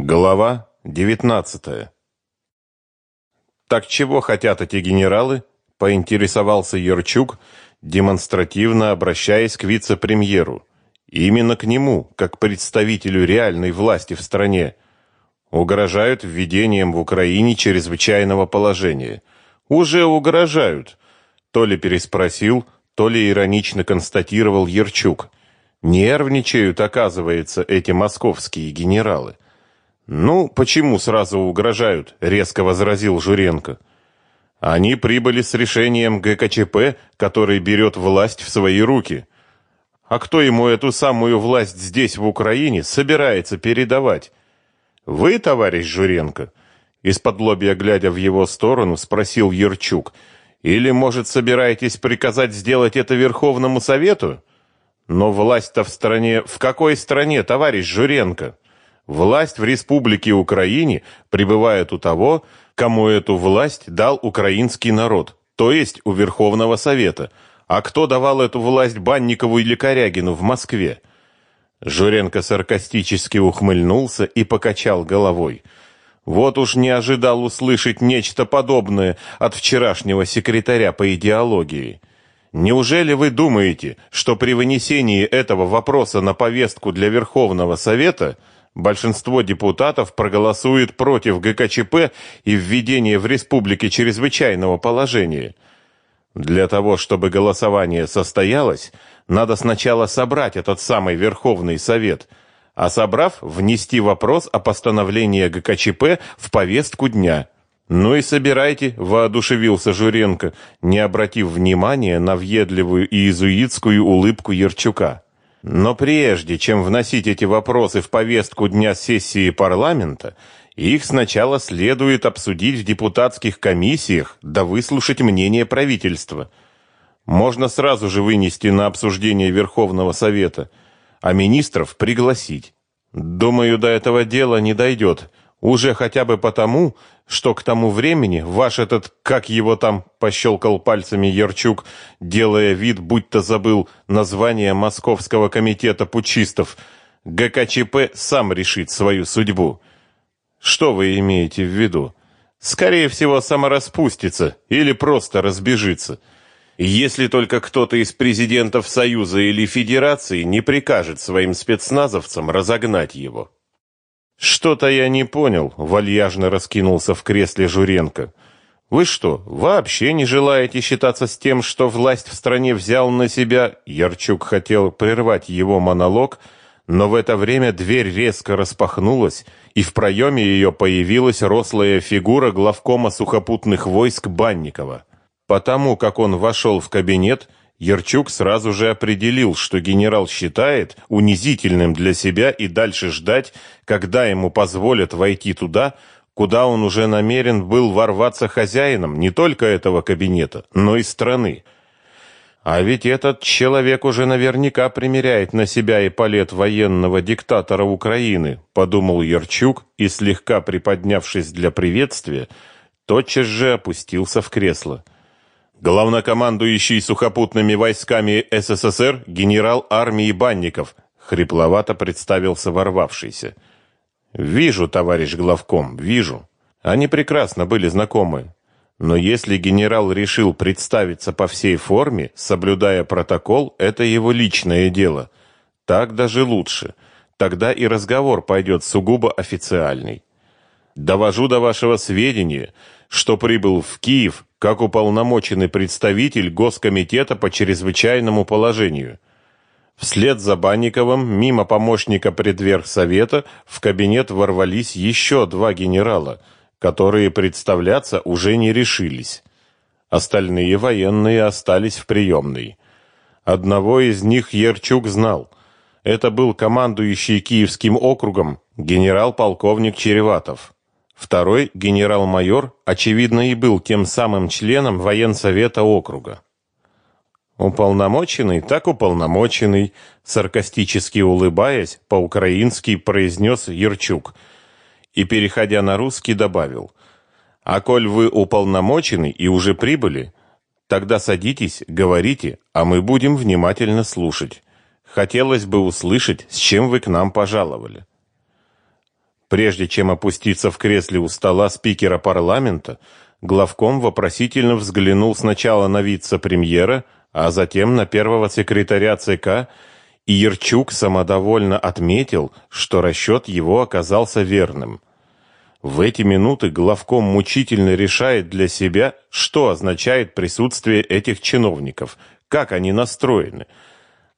Глава 19. Так чего хотят эти генералы? поинтересовался Ерчук, демонстративно обращаясь к вице-премьеру. Именно к нему, как представителю реальной власти в стране, угрожают введением в Украине чрезвычайного положения. Уже угрожают, то ли переспросил, то ли иронично констатировал Ерчук. Нервничают, оказывается, эти московские генералы. Ну, почему сразу угрожают? резко возразил Журенко. Они прибыли с решением ГКЧП, который берет власть в свои руки. А кто ему эту самую власть здесь в Украине собирается передавать? Вы, товарищ Журенко? Из-под лобья глядя в его сторону, спросил Ерчук. Или, может, собираетесь приказать сделать это Верховному Совету? Но власть-то в стране... В какой стране, товарищ Журенко? Власть в Республике Украине пребывает у того, кому эту власть дал украинский народ, то есть у Верховного Совета. А кто давал эту власть Банникову или Корягину в Москве? Журенко саркастически ухмыльнулся и покачал головой. Вот уж не ожидал услышать нечто подобное от вчерашнего секретаря по идеологии. Неужели вы думаете, что при вынесении этого вопроса на повестку для Верховного Совета – Большинство депутатов проголосует против ГКЧП и введения в республике чрезвычайного положения. Для того, чтобы голосование состоялось, надо сначала собрать этот самый Верховный Совет, а собрав, внести вопрос о постановлении ГКЧП в повестку дня. Ну и собирайте, воодушевился Журенко, не обратив внимания на въедливую иезуитскую улыбку Ерчука. Но прежде чем вносить эти вопросы в повестку дня сессии парламента, их сначала следует обсудить в депутатских комиссиях, да выслушать мнение правительства. Можно сразу же вынести на обсуждение Верховного совета, а министров пригласить. Думаю, до этого дела не дойдет, уже хотя бы потому, что к тому времени ваш этот, как его там, пощелкал пальцами Ярчук, делая вид, будто забыл название Московского комитета путчистов, ГКЧП сам решит свою судьбу. Что вы имеете в виду? Скорее всего, самораспустится или просто разбежится. Если только кто-то из президентов Союза или Федерации не прикажет своим спецназовцам разогнать его. Что-то я не понял, вальяжно раскинулся в кресле Журенко. Вы что, вообще не желаете считаться с тем, что власть в стране взял на себя? Ярчук хотел прервать его монолог, но в это время дверь резко распахнулась, и в проеме ее появилась рослая фигура главкома сухопутных войск Банникова. Потому как он вошел в кабинет, Ерчук сразу же определил, что генерал считает унизительным для себя и дальше ждать, когда ему позволят войти туда, куда он уже намерен был ворваться хозяином не только этого кабинета, но и страны. А ведь этот человек уже наверняка примеряет на себя и палет военного диктатора Украины, подумал Ерчук и слегка приподнявшись для приветствия, тотчас же опустился в кресло. Главнокомандующий сухопутными войсками СССР генерал армии Банников, хрипловато представился ворвавшийся. Вижу, товарищ главком, вижу. Они прекрасно были знакомы. Но если генерал решил представиться по всей форме, соблюдая протокол, это его личное дело. Так даже лучше. Тогда и разговор пойдет сугубо официальный. Довожу до вашего сведения, что прибыл в Киев как уполномоченный представитель Госкомитета по чрезвычайному положению. Вслед за Банниковым, мимо помощника предверхсовета, в кабинет ворвались еще два генерала, которые представляться уже не решились. Остальные военные остались в приемной. Одного из них Ерчук знал. Это был командующий Киевским округом генерал-полковник Череватов. Второй, генерал-майор, очевидно и был тем самым членом военсовета округа. Уполномоченный, так уполномоченный, саркастически улыбаясь, по-украински произнес Ерчук и, переходя на русский, добавил: "А коль вы уполномоченный и уже прибыли, тогда садитесь, говорите, а мы будем внимательно слушать. Хотелось бы услышать, с чем вы к нам пожаловали". Прежде чем опуститься в кресле у стола спикера парламента, главком вопросительно взглянул сначала на вице-премьера, а затем на первого секретаря ЦК, и Ерчук самодовольно отметил, что расчет его оказался верным. В эти минуты главком мучительно решает для себя, что означает присутствие этих чиновников, как они настроены.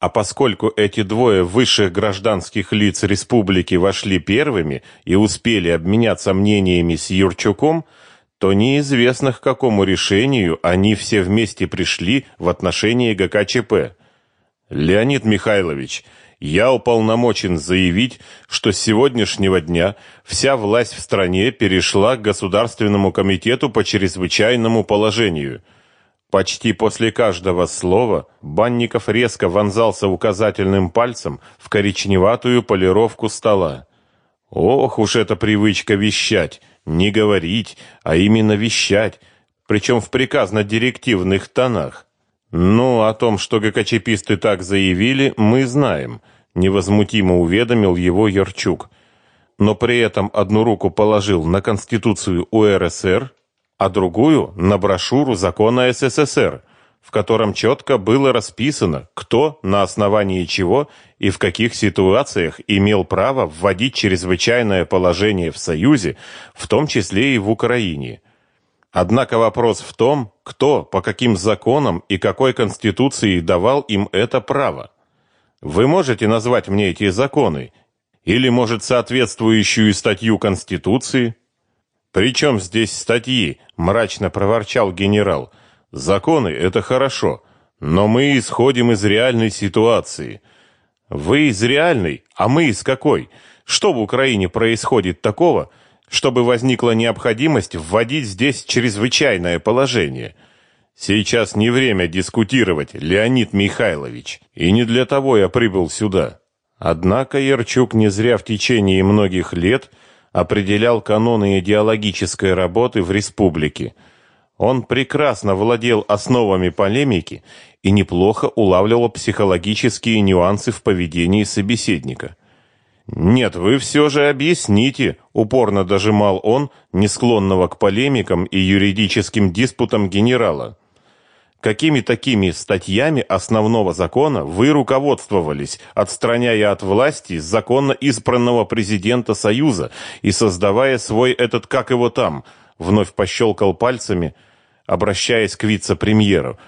А поскольку эти двое высших гражданских лиц республики вошли первыми и успели обменяться мнениями с Юрчуком, то неизвестно к какому решению они все вместе пришли в отношении ГКЧП. Леонид Михайлович, я уполномочен заявить, что с сегодняшнего дня вся власть в стране перешла к Государственному комитету по чрезвычайному положению. Почти после каждого слова Банников резко вонзался указательным пальцем в коричневатую полировку стола. Ох уж эта привычка вещать, не говорить, а именно вещать, причем в приказно-директивных тонах. Ну, о том, что ГКЧПисты так заявили, мы знаем, невозмутимо уведомил его Ярчук. Но при этом одну руку положил на Конституцию УРСР, а другую на брошюру закона СССР, в котором четко было расписано, кто на основании чего и в каких ситуациях имел право вводить чрезвычайное положение в Союзе, в том числе и в Украине. Однако вопрос в том, кто, по каким законам и какой конституции давал им это право. Вы можете назвать мне эти законы? Или, может, соответствующую статью Конституции? Причем здесь статьи? мрачно проворчал генерал. Законы это хорошо, но мы исходим из реальной ситуации. Вы из реальной, а мы из какой? Что в Украине происходит такого, чтобы возникла необходимость вводить здесь чрезвычайное положение. Сейчас не время дискутировать, Леонид Михайлович, и не для того я прибыл сюда. Однако Ярчук не зря в течение многих лет определял каноны идеологической работы в республике. Он прекрасно владел основами полемики и неплохо улавливал психологические нюансы в поведении собеседника. Нет, вы все же объясните, упорно дожимал он не склонного к полемикам и юридическим диспутам генерала. Какими такими статьями основного закона вы руководствовались, отстраняя от власти законно избранного президента Союза и создавая свой этот как его там, вновь пощелкал пальцами, обращаясь к вице-премьеру.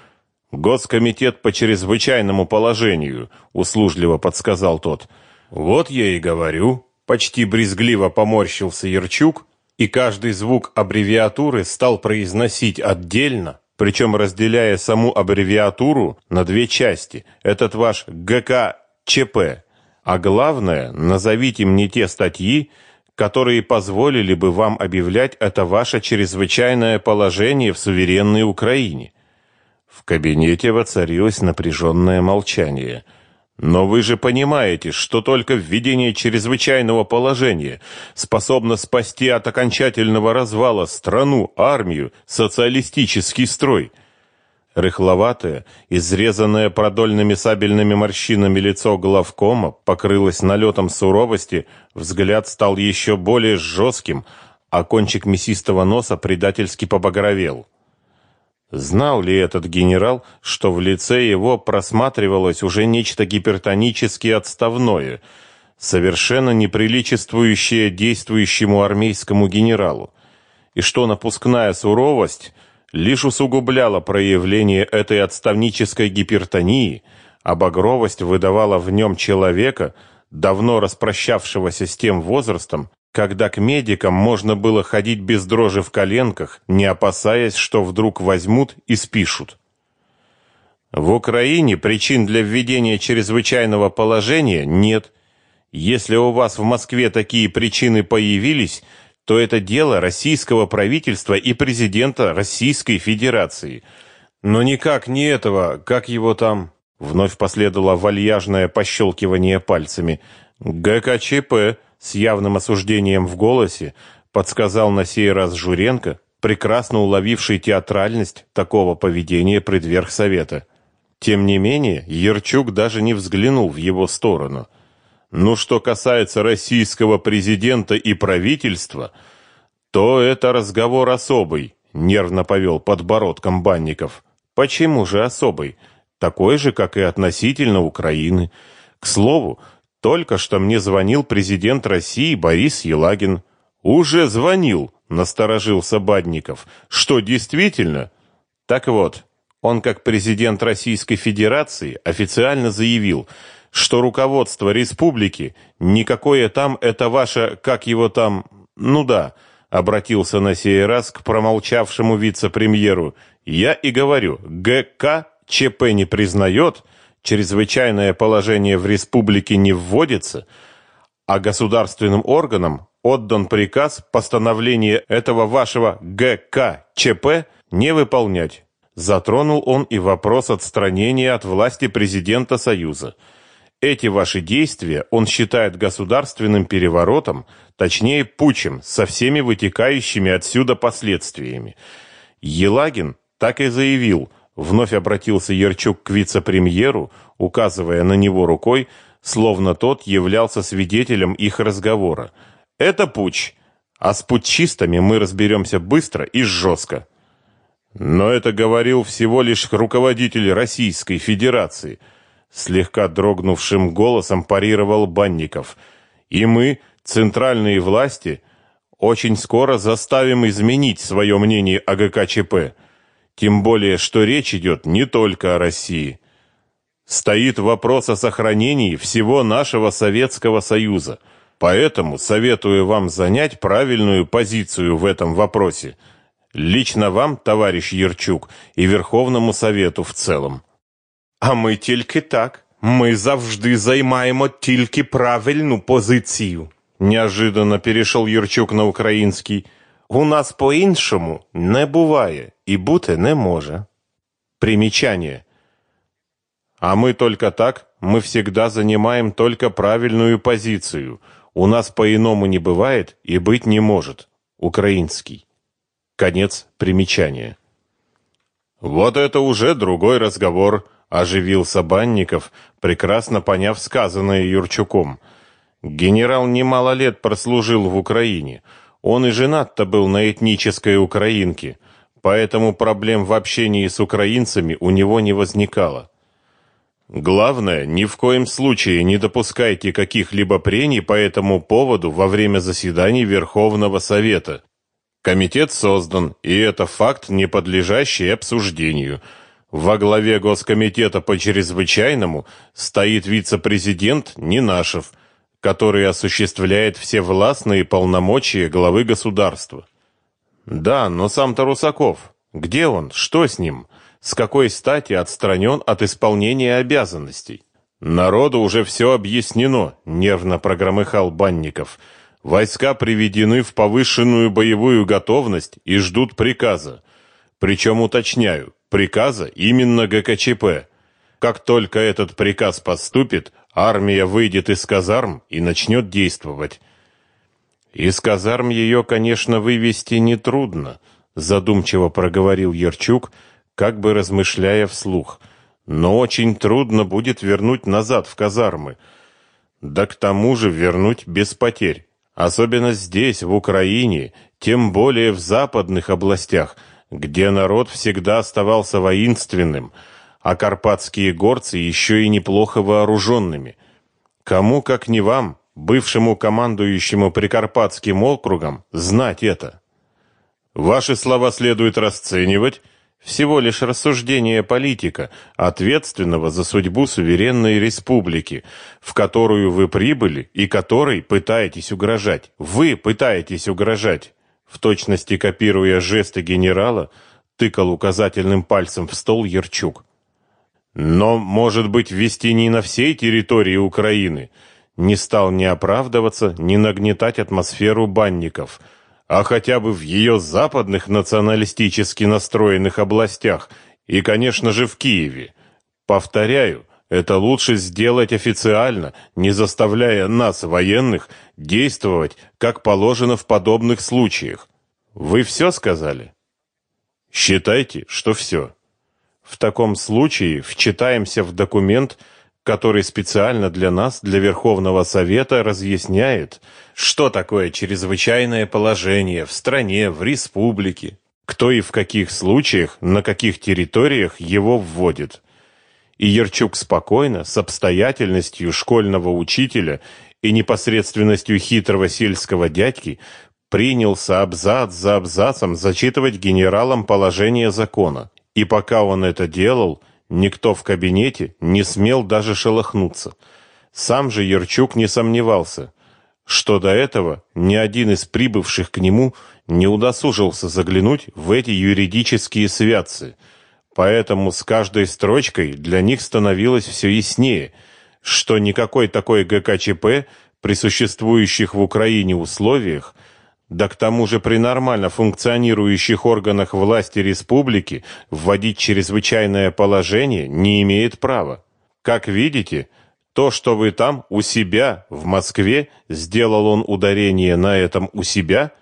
Госкомитет по чрезвычайному положению, услужливо подсказал тот. Вот я и говорю, почти брезгливо поморщился Ерчук, и каждый звук аббревиатуры стал произносить отдельно, причем разделяя саму аббревиатуру на две части. Этот ваш ГКЧП. А главное, назовите мне те статьи, которые позволили бы вам объявлять это ваше чрезвычайное положение в суверенной Украине. В кабинете воцарилось напряженное молчание – но вы же понимаете, что только введение чрезвычайного положения способно спасти от окончательного развала страну, армию, социалистический строй. Рыхловатое, изрезанное продольными сабельными морщинами лицо главкома покрылось налетом суровости, взгляд стал еще более жестким, а кончик мясистого носа предательски побагровел. Знал ли этот генерал, что в лице его просматривалось уже нечто гипертонически отставное, совершенно неприличествующее действующему армейскому генералу, и что напускная суровость лишь усугубляла проявление этой отставнической гипертонии, а багровость выдавала в нем человека, давно распрощавшегося с тем возрастом, когда к медикам можно было ходить без дрожи в коленках, не опасаясь, что вдруг возьмут и спишут. В Украине причин для введения чрезвычайного положения нет. Если у вас в Москве такие причины появились, то это дело российского правительства и президента Российской Федерации. Но никак не этого, как его там... Вновь последовало вальяжное пощелкивание пальцами. ГКЧП с явным осуждением в голосе подсказал на сей раз Журенко, прекрасно уловивший театральность такого поведения предверх совета. Тем не менее, Ерчук даже не взглянул в его сторону. Ну, что касается российского президента и правительства, то это разговор особый, нервно повел подбородком Банников. Почему же особый? Такой же, как и относительно Украины. К слову, только что мне звонил президент России Борис Елагин. Уже звонил, насторожился Бадников. Что, действительно? Так вот, он как президент Российской Федерации официально заявил, что руководство республики никакое там это ваше, как его там, ну да, обратился на сей раз к промолчавшему вице-премьеру. Я и говорю, ГК ЧП не признает, чрезвычайное положение в республике не вводится, а государственным органам отдан приказ постановление этого вашего ГК ЧП не выполнять. Затронул он и вопрос отстранения от власти президента Союза. Эти ваши действия он считает государственным переворотом, точнее путчем, со всеми вытекающими отсюда последствиями. Елагин так и заявил, вновь обратился Ярчук к вице-премьеру, указывая на него рукой, словно тот являлся свидетелем их разговора. Это путч, а с путчистами мы разберемся быстро и жестко. Но это говорил всего лишь руководитель Российской Федерации – слегка дрогнувшим голосом парировал Банников. И мы, центральные власти, очень скоро заставим изменить свое мнение о ГКЧП Тем более, что речь идет не только о России. Стоит вопрос о сохранении всего нашего Советского Союза. Поэтому советую вам занять правильную позицию в этом вопросе. Лично вам, товарищ Ерчук, и Верховному Совету в целом. А ми тільки так. Ми завжди займаємо тільки правильну позицію. Неожиданно перешел Юрчук на український. У нас по-іншому не буває і бути не може. Примечание. А мы только так, мы всегда занимаем только правильную позицию. У нас по-иному не бывает и быть не может. Украинский. Конец примечания. Вот это уже другой разговор, Оживился Банников, прекрасно поняв сказанное Юрчуком. Генерал немало лет прослужил в Украине. он и женат-то был на этнической украинке, поэтому проблем в общении с украинцами у него не возникало. Главное, ни в коем случае не допускайте каких-либо прений по этому поводу во время заседаний Верховного Совета. Комитет создан, и это факт, не подлежащий обсуждению – во главе Госкомитета по чрезвычайному стоит вице-президент Нинашев, который осуществляет все властные полномочия главы государства. Да, но сам-то Русаков, где он, что с ним, с какой стати отстранен от исполнения обязанностей? Народу уже все объяснено, нервно прогромыхал Банников. Войска приведены в повышенную боевую готовность и ждут приказа. Причем уточняю, приказа именно ГКЧП. Как только этот приказ поступит, армия выйдет из казарм и начнет действовать. Из казарм ее, конечно, вывести не трудно, задумчиво проговорил Ерчук, как бы размышляя вслух. Но очень трудно будет вернуть назад в казармы. Да к тому же вернуть без потерь. Особенно здесь, в Украине, тем более в западных областях – где народ всегда оставался воинственным, а карпатские горцы еще и неплохо вооруженными. Кому, как не вам, бывшему командующему Прикарпатским округом, знать это? Ваши слова следует расценивать всего лишь рассуждение политика, ответственного за судьбу суверенной республики, в которую вы прибыли и которой пытаетесь угрожать. Вы пытаетесь угрожать в точности копируя жесты генерала, тыкал указательным пальцем в стол Ерчук. Но, может быть, вести не на всей территории Украины, не стал ни оправдываться, ни нагнетать атмосферу банников, а хотя бы в ее западных националистически настроенных областях и, конечно же, в Киеве. Повторяю, это лучше сделать официально, не заставляя нас, военных, действовать, как положено в подобных случаях. Вы все сказали? Считайте, что все. В таком случае вчитаемся в документ, который специально для нас, для Верховного Совета, разъясняет, что такое чрезвычайное положение в стране, в республике, кто и в каких случаях, на каких территориях его вводит. И Ерчук спокойно, с обстоятельностью школьного учителя и непосредственностью хитрого сельского дядьки принялся абзац за абзацем зачитывать генералам положение закона. И пока он это делал, Никто в кабинете не смел даже шелохнуться. Сам же Ерчук не сомневался, что до этого ни один из прибывших к нему не удосужился заглянуть в эти юридические святцы. Поэтому с каждой строчкой для них становилось все яснее, что никакой такой ГКЧП при существующих в Украине условиях – да к тому же при нормально функционирующих органах власти республики вводить чрезвычайное положение не имеет права. Как видите, то, что вы там у себя в Москве, сделал он ударение на этом у себя,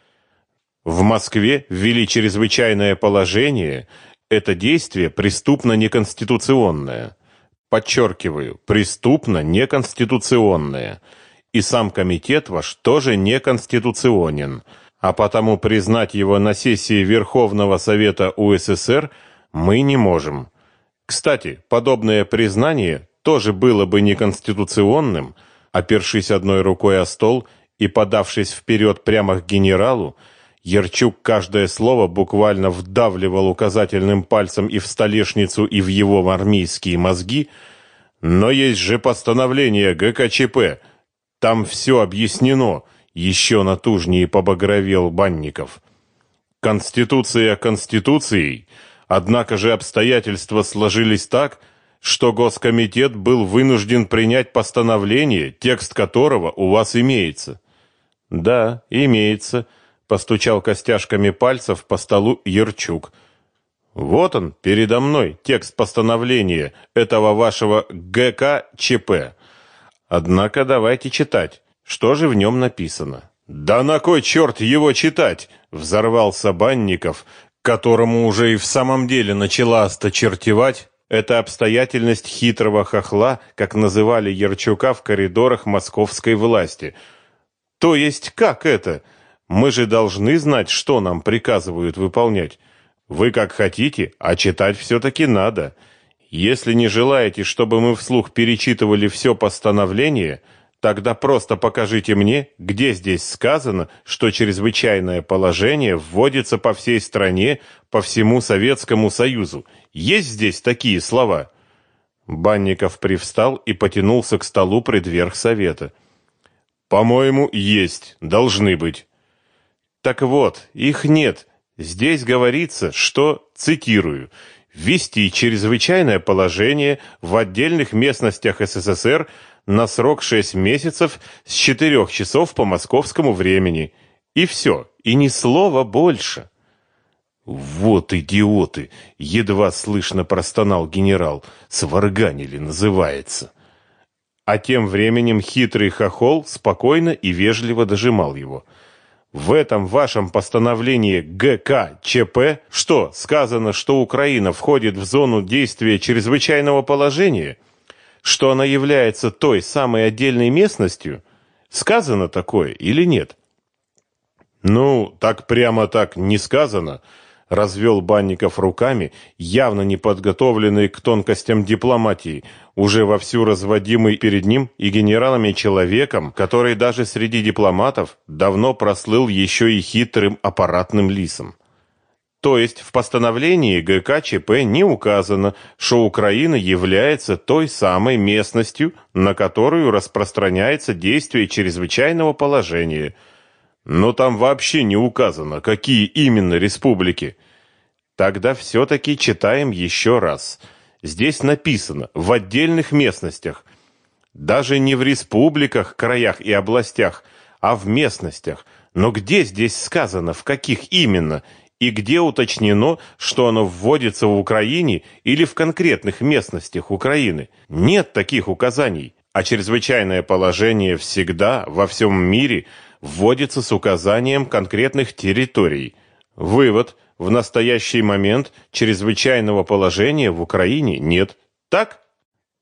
в Москве ввели чрезвычайное положение, это действие преступно неконституционное. Подчеркиваю, преступно неконституционное. И сам комитет ваш тоже неконституционен а потому признать его на сессии Верховного Совета УССР мы не можем. Кстати, подобное признание тоже было бы неконституционным, опершись одной рукой о стол и подавшись вперед прямо к генералу, Ярчук каждое слово буквально вдавливал указательным пальцем и в столешницу, и в его армейские мозги, но есть же постановление ГКЧП, там все объяснено, еще натужнее побагровел Банников. Конституция конституцией, однако же обстоятельства сложились так, что Госкомитет был вынужден принять постановление, текст которого у вас имеется. Да, имеется, постучал костяшками пальцев по столу Ерчук. Вот он, передо мной, текст постановления этого вашего ГКЧП. Однако давайте читать. Что же в нем написано? Да на кой черт его читать? Взорвался Банников, которому уже и в самом деле начала осточертевать эта обстоятельность хитрого хохла, как называли Ярчука в коридорах московской власти. То есть как это? Мы же должны знать, что нам приказывают выполнять. Вы как хотите, а читать все-таки надо. Если не желаете, чтобы мы вслух перечитывали все постановление, Тогда просто покажите мне, где здесь сказано, что чрезвычайное положение вводится по всей стране, по всему Советскому Союзу. Есть здесь такие слова? Банников привстал и потянулся к столу предверх совета. По-моему, есть, должны быть. Так вот, их нет. Здесь говорится, что, цитирую, ввести чрезвычайное положение в отдельных местностях СССР – на срок 6 месяцев с 4 часов по московскому времени. И все, и ни слова больше. Вот идиоты, едва слышно простонал генерал. Сварганили называется. А тем временем хитрый хохол спокойно и вежливо дожимал его. В этом вашем постановлении ГКЧП что, сказано, что Украина входит в зону действия чрезвычайного положения? Что она является той самой отдельной местностью? Сказано такое или нет? Ну, так прямо так не сказано, развел Банников руками, явно не подготовленный к тонкостям дипломатии, уже вовсю разводимый перед ним и генералами человеком, который даже среди дипломатов давно прослыл еще и хитрым аппаратным лисом. То есть в постановлении ГКЧП не указано, что Украина является той самой местностью, на которую распространяется действие чрезвычайного положения. Но там вообще не указано, какие именно республики. Тогда все-таки читаем еще раз. Здесь написано «в отдельных местностях». Даже не в республиках, краях и областях, а в местностях. Но где здесь сказано, в каких именно – и где уточнено, что оно вводится в Украине или в конкретных местностях Украины. Нет таких указаний, а чрезвычайное положение всегда во всем мире вводится с указанием конкретных территорий. Вывод: в настоящий момент чрезвычайного положения в Украине нет. Так?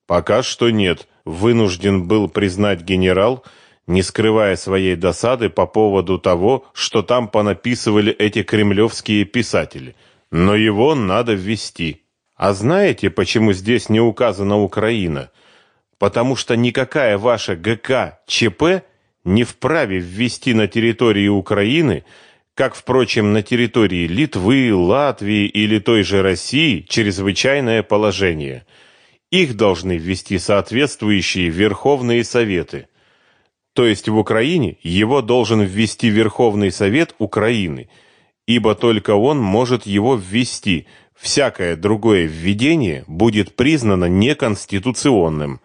Пока что нет, вынужден был признать генерал, не скрывая своей досады по поводу того, что там понаписывали эти кремлевские писатели. Но его надо ввести. А знаете, почему здесь не указана Украина? Потому что никакая ваша ГК ЧП не вправе ввести на территории Украины, как, впрочем, на территории Литвы, Латвии или той же России, чрезвычайное положение. Их должны ввести соответствующие Верховные Советы. То есть в Украине его должен ввести Верховный Совет Украины, ибо только он может его ввести – всякое другое введение будет признано неконституционным,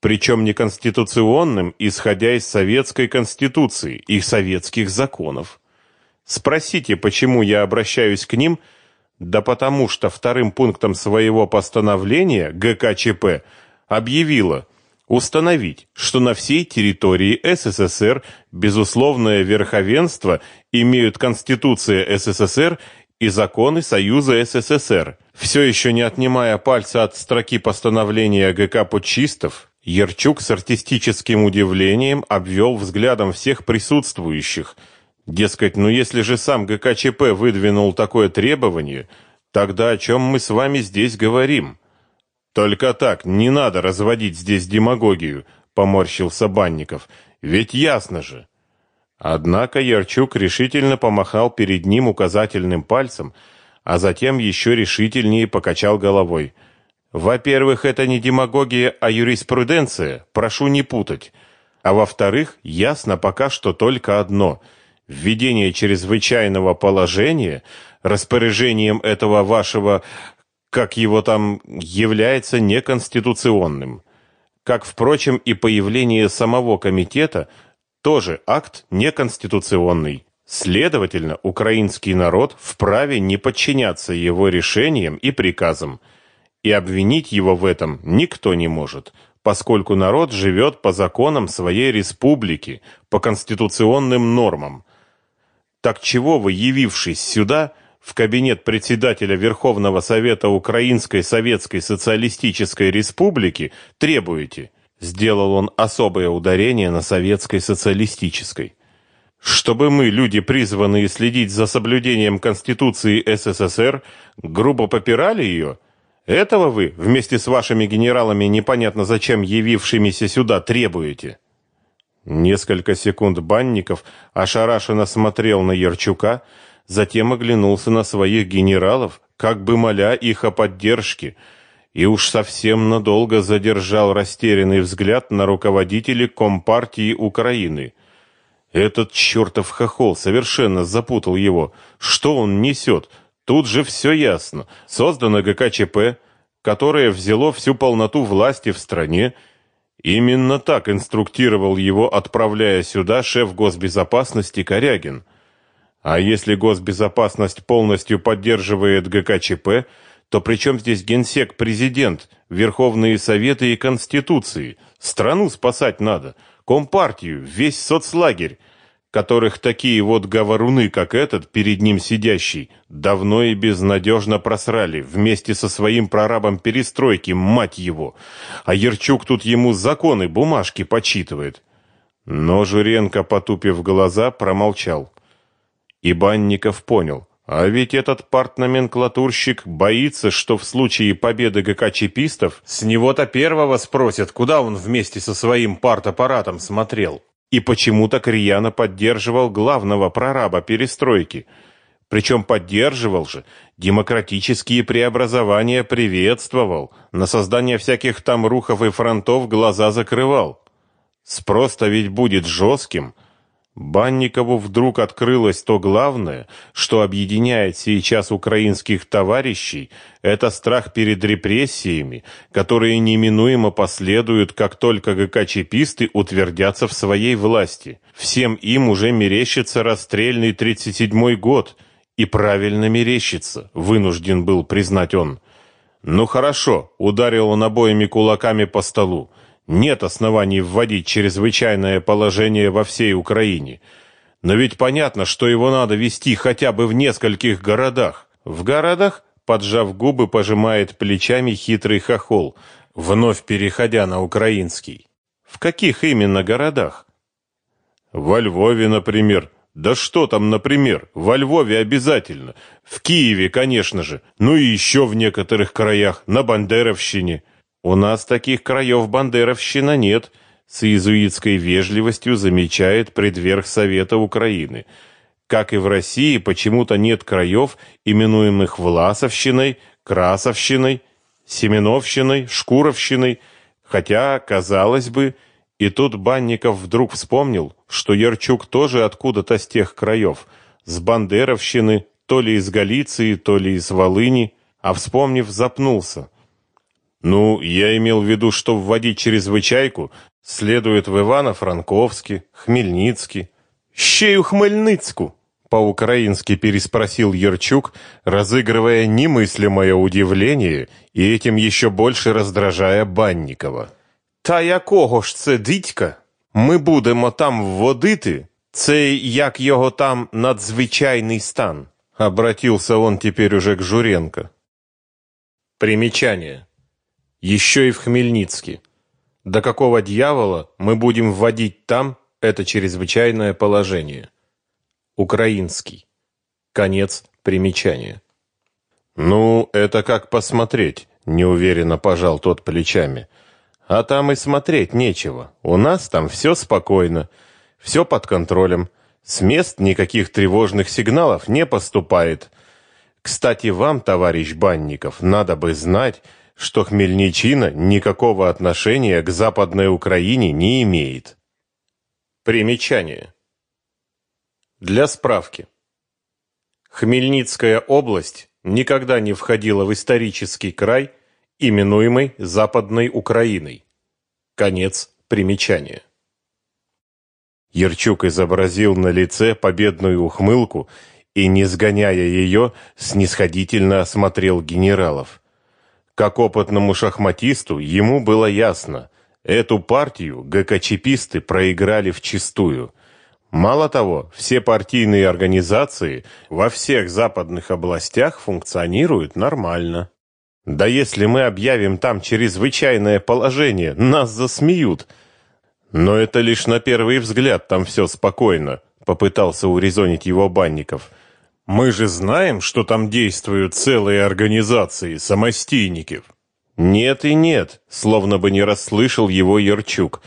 причем неконституционным, исходя из советской конституции и советских законов. Спросите, почему я обращаюсь к ним? Да потому что вторым пунктом своего постановления ГКЧП объявила установить, что на всей территории СССР безусловное верховенство имеют Конституция СССР и законы Союза СССР. Все еще не отнимая пальца от строки постановления ГК Путчистов, Ерчук с артистическим удивлением обвел взглядом всех присутствующих. Дескать, ну если же сам ГКЧП выдвинул такое требование, тогда о чем мы с вами здесь говорим? Только так, не надо разводить здесь демагогию, поморщился Банников. Ведь ясно же. Однако Ярчук решительно помахал перед ним указательным пальцем, а затем еще решительнее покачал головой. Во-первых, это не демагогия, а юриспруденция, прошу не путать. А во-вторых, ясно пока что только одно: введение чрезвычайного положения распоряжением этого вашего, как его там, является неконституционным. Как впрочем и появление самого комитета тоже акт неконституционный. Следовательно, украинский народ вправе не подчиняться его решениям и приказам, и обвинить его в этом никто не может, поскольку народ живет по законам своей республики, по конституционным нормам. Так чего вы, явившись сюда, в кабинет председателя Верховного Совета Украинской Советской Социалистической Республики, требуете? Сделал он особое ударение на советской социалистической. Чтобы мы, люди, призванные следить за соблюдением Конституции СССР, грубо попирали ее? Этого вы, вместе с вашими генералами, непонятно зачем явившимися сюда, требуете?» Несколько секунд Банников ошарашенно смотрел на Ярчука, затем оглянулся на своих генералов, как бы моля их о поддержке – и уж совсем надолго задержал растерянный взгляд на руководителей Компартии Украины. Этот чертов хохол совершенно запутал его. Что он несет? Тут же все ясно. Создано ГКЧП, которое взяло всю полноту власти в стране. Именно так инструктировал его, отправляя сюда шеф госбезопасности Корягин. А если госбезопасность полностью поддерживает ГКЧП, то при чем здесь генсек, президент, Верховные Советы и Конституции? Страну спасать надо, компартию, весь соцлагерь, которых такие вот говоруны, как этот, перед ним сидящий, давно и безнадежно просрали, вместе со своим прорабом перестройки, мать его. А Ерчук тут ему законы, бумажки почитывает. Но Журенко, потупив глаза, промолчал. И Банников понял — а ведь этот партноменклатурщик боится, что в случае победы ГК-чипистов с него-то первого спросят, куда он вместе со своим партаппаратом смотрел. И почему-то рьяно поддерживал главного прораба перестройки. Причем поддерживал же, демократические преобразования приветствовал, на создание всяких там рухов и фронтов глаза закрывал. Спрос-то ведь будет жестким – Банникову вдруг открылось то главное, что объединяет сейчас украинских товарищей, это страх перед репрессиями, которые неминуемо последуют, как только ГКЧПисты утвердятся в своей власти. Всем им уже мерещится расстрельный 37-й год, и правильно мерещится, вынужден был признать он. Ну хорошо, ударил он обоими кулаками по столу. Нет оснований вводить чрезвычайное положение во всей Украине. Но ведь понятно, что его надо вести хотя бы в нескольких городах. В городах, поджав губы, пожимает плечами хитрый хохол. вновь переходя на украинский. В каких именно городах? Во Львове, например. Да что там, например? Во Львове обязательно. В Киеве, конечно же. Ну и еще в некоторых краях, на Бандеровщине. У нас таких краев Бандеровщина нет, с иезуитской вежливостью замечает предверх Совета Украины. Как и в России, почему-то нет краев, именуемых Власовщиной, Красовщиной, Семеновщиной, Шкуровщиной, хотя, казалось бы, и тут Банников вдруг вспомнил, что Ярчук тоже откуда-то с тех краев, с Бандеровщины, то ли из Галиции, то ли из Волыни, а вспомнив, запнулся. Ну, я имел в виду, что вводить чрезвычайку следует в Ивано-Франковске, Хмельницкий. «Щею Хмельницку!» по-украински переспросил Ярчук, разыгрывая немыслимое удивление и этим еще больше раздражая Банникова. Та якого ж це дідька? Ми будемо там вводити? Це як його там надзвичайний стан? Обратился он теперь уже к Журенко. Примечание. Еще и в Хмельницке. До какого дьявола мы будем вводить там это чрезвычайное положение? Украинский. Конец примечания. Ну, это как посмотреть, неуверенно пожал тот плечами. А там и смотреть нечего. У нас там все спокойно, все под контролем. С мест никаких тревожных сигналов не поступает. Кстати, вам, товарищ Банников, надо бы знать, что Хмельничина никакого отношения к Западной Украине не имеет. Примечание. Для справки. Хмельницкая область никогда не входила в исторический край, именуемый Западной Украиной. Конец примечания. Ерчук изобразил на лице победную ухмылку и, не сгоняя ее, снисходительно осмотрел генералов. Как опытному шахматисту ему было ясно, эту партию ГКЧПисты проиграли вчистую – Мало того, все партийные организации во всех западных областях функционируют нормально. Да если мы объявим там чрезвычайное положение, нас засмеют. Но это лишь на первый взгляд, там все спокойно, попытался урезонить его Банников. Мы же знаем, что там действуют целые организации самостийников. Нет и нет, словно бы не расслышал его Ярчук.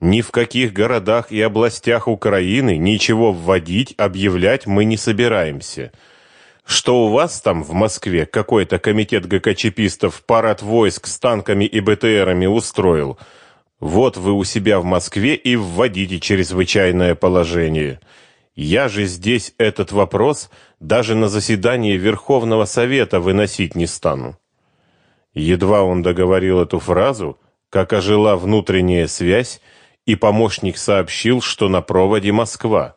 Ни в каких городах и областях Украины ничего вводить, объявлять мы не собираемся. Что у вас там в Москве какой-то комитет ГКЧПистов парад войск с танками и БТРами устроил? Вот вы у себя в Москве и вводите чрезвычайное положение. Я же здесь этот вопрос даже на заседании Верховного Совета выносить не стану. Едва он договорил эту фразу, как ожила внутренняя связь, и помощник сообщил, что на проводе Москва.